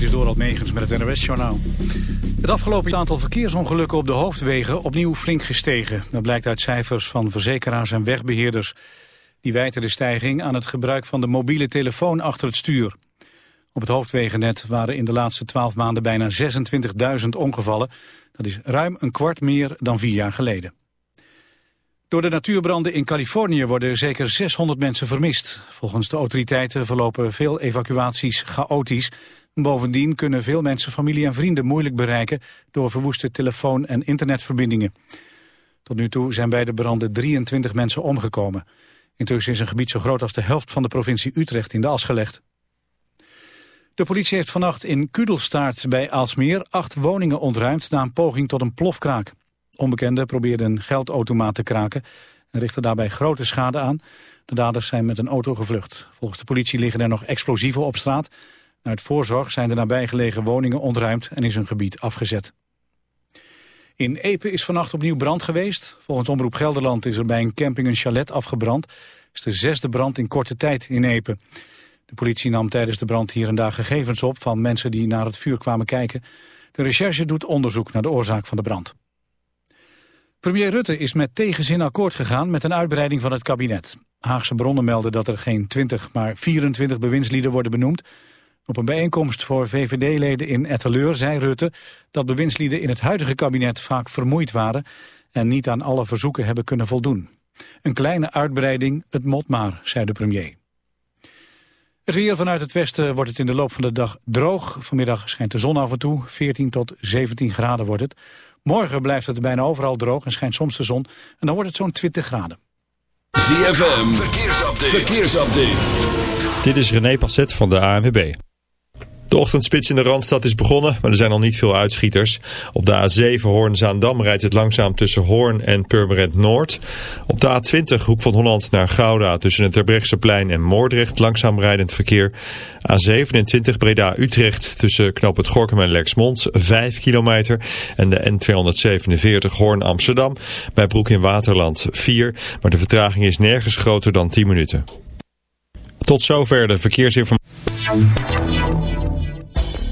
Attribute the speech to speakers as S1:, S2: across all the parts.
S1: Dit is Dorald Megens met het NOS-journaal. Het afgelopen aantal verkeersongelukken op de hoofdwegen opnieuw flink gestegen. Dat blijkt uit cijfers van verzekeraars en wegbeheerders. Die wijten de stijging aan het gebruik van de mobiele telefoon achter het stuur. Op het hoofdwegennet waren in de laatste twaalf maanden bijna 26.000 ongevallen. Dat is ruim een kwart meer dan vier jaar geleden. Door de natuurbranden in Californië worden zeker 600 mensen vermist. Volgens de autoriteiten verlopen veel evacuaties chaotisch. Bovendien kunnen veel mensen familie en vrienden moeilijk bereiken... door verwoeste telefoon- en internetverbindingen. Tot nu toe zijn bij de branden 23 mensen omgekomen. Intussen is een gebied zo groot als de helft van de provincie Utrecht in de as gelegd. De politie heeft vannacht in Kudelstaart bij Aalsmeer acht woningen ontruimd na een poging tot een plofkraak. Onbekenden probeerden een geldautomaat te kraken en richtten daarbij grote schade aan. De daders zijn met een auto gevlucht. Volgens de politie liggen er nog explosieven op straat. Uit voorzorg zijn de nabijgelegen woningen ontruimd en is een gebied afgezet. In Epe is vannacht opnieuw brand geweest. Volgens Omroep Gelderland is er bij een camping een chalet afgebrand. Het is de zesde brand in korte tijd in Epe. De politie nam tijdens de brand hier en daar gegevens op van mensen die naar het vuur kwamen kijken. De recherche doet onderzoek naar de oorzaak van de brand. Premier Rutte is met tegenzin akkoord gegaan met een uitbreiding van het kabinet. Haagse bronnen melden dat er geen 20, maar 24 bewindslieden worden benoemd. Op een bijeenkomst voor VVD-leden in Etteleur zei Rutte dat bewindslieden in het huidige kabinet vaak vermoeid waren en niet aan alle verzoeken hebben kunnen voldoen. Een kleine uitbreiding, het mot maar, zei de premier. Het weer vanuit het westen wordt het in de loop van de dag droog. Vanmiddag schijnt de zon af en toe, 14 tot 17 graden wordt het. Morgen blijft het bijna overal droog en schijnt soms de zon. En dan wordt het zo'n 20 graden.
S2: ZFM, verkeersupdate. verkeersupdate.
S3: Dit is René Passet van de ANWB. De ochtendspits in de Randstad is begonnen, maar er zijn al niet veel uitschieters. Op de A7 Hoorn-Zaandam rijdt het langzaam tussen Hoorn en Purmerend Noord. Op de A20 Hoek van Holland naar Gouda tussen het Terbrechtseplein en Moordrecht langzaam rijdend verkeer. A27 Breda-Utrecht tussen Knoop het Gorkum en Lexmond 5 kilometer. En de N247 Hoorn-Amsterdam bij Broek in Waterland 4. Maar de vertraging is nergens groter dan 10 minuten. Tot zover de verkeersinformatie.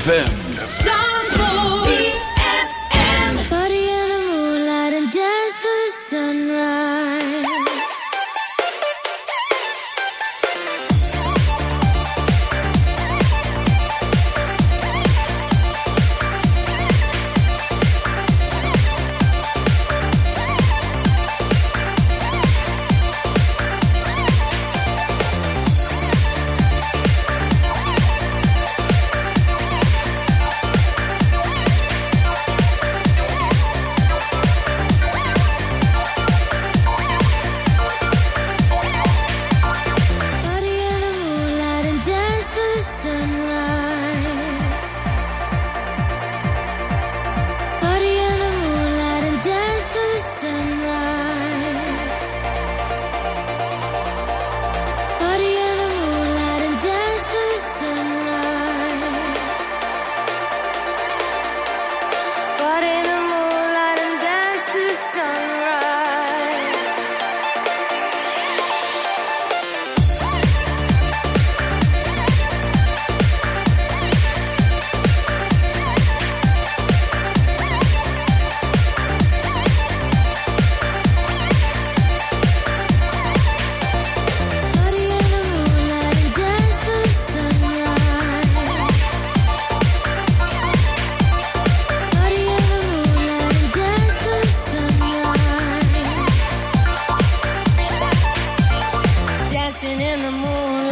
S4: ZFM.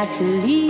S5: naturally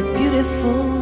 S6: Beautiful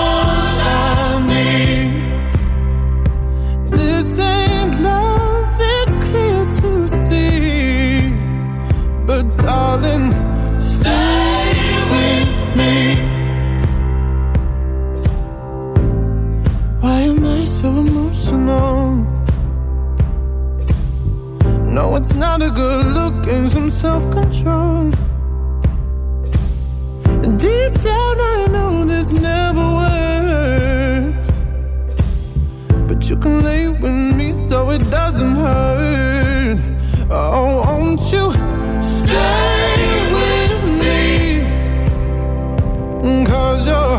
S7: It's not a good look and some self control. Deep down, I know this never works. But you can lay with me so it doesn't hurt. Oh, won't you stay with me? Cause you're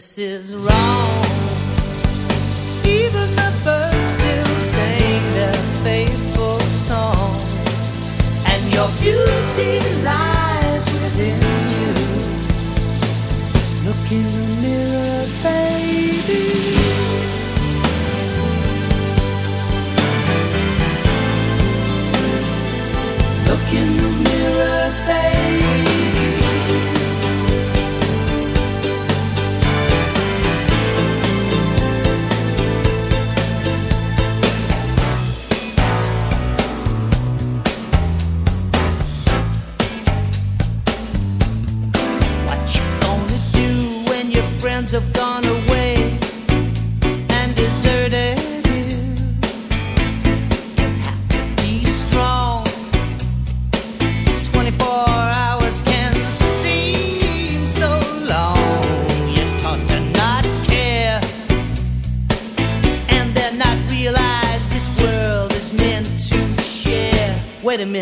S7: this
S8: is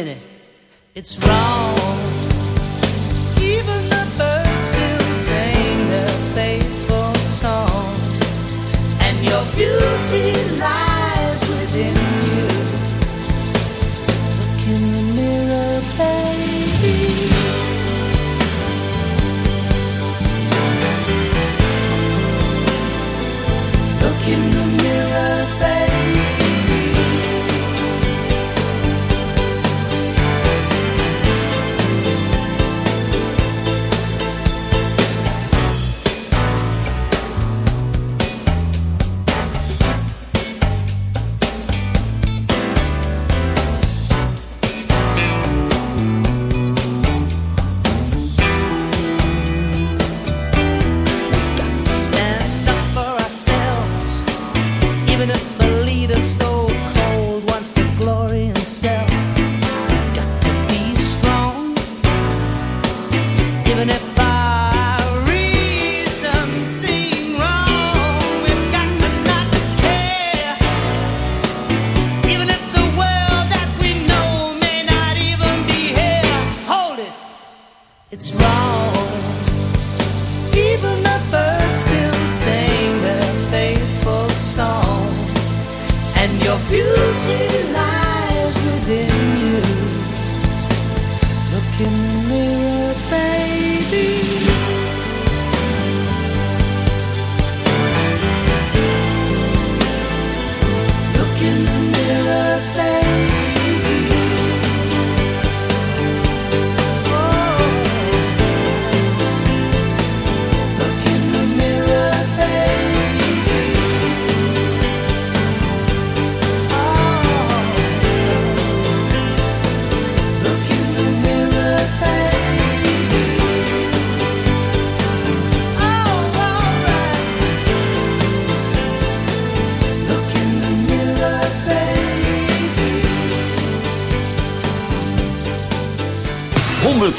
S8: minute, it's wrong. Even the birds still sing their faithful song, and your beauty lies.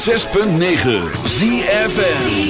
S4: 6.9 ZFN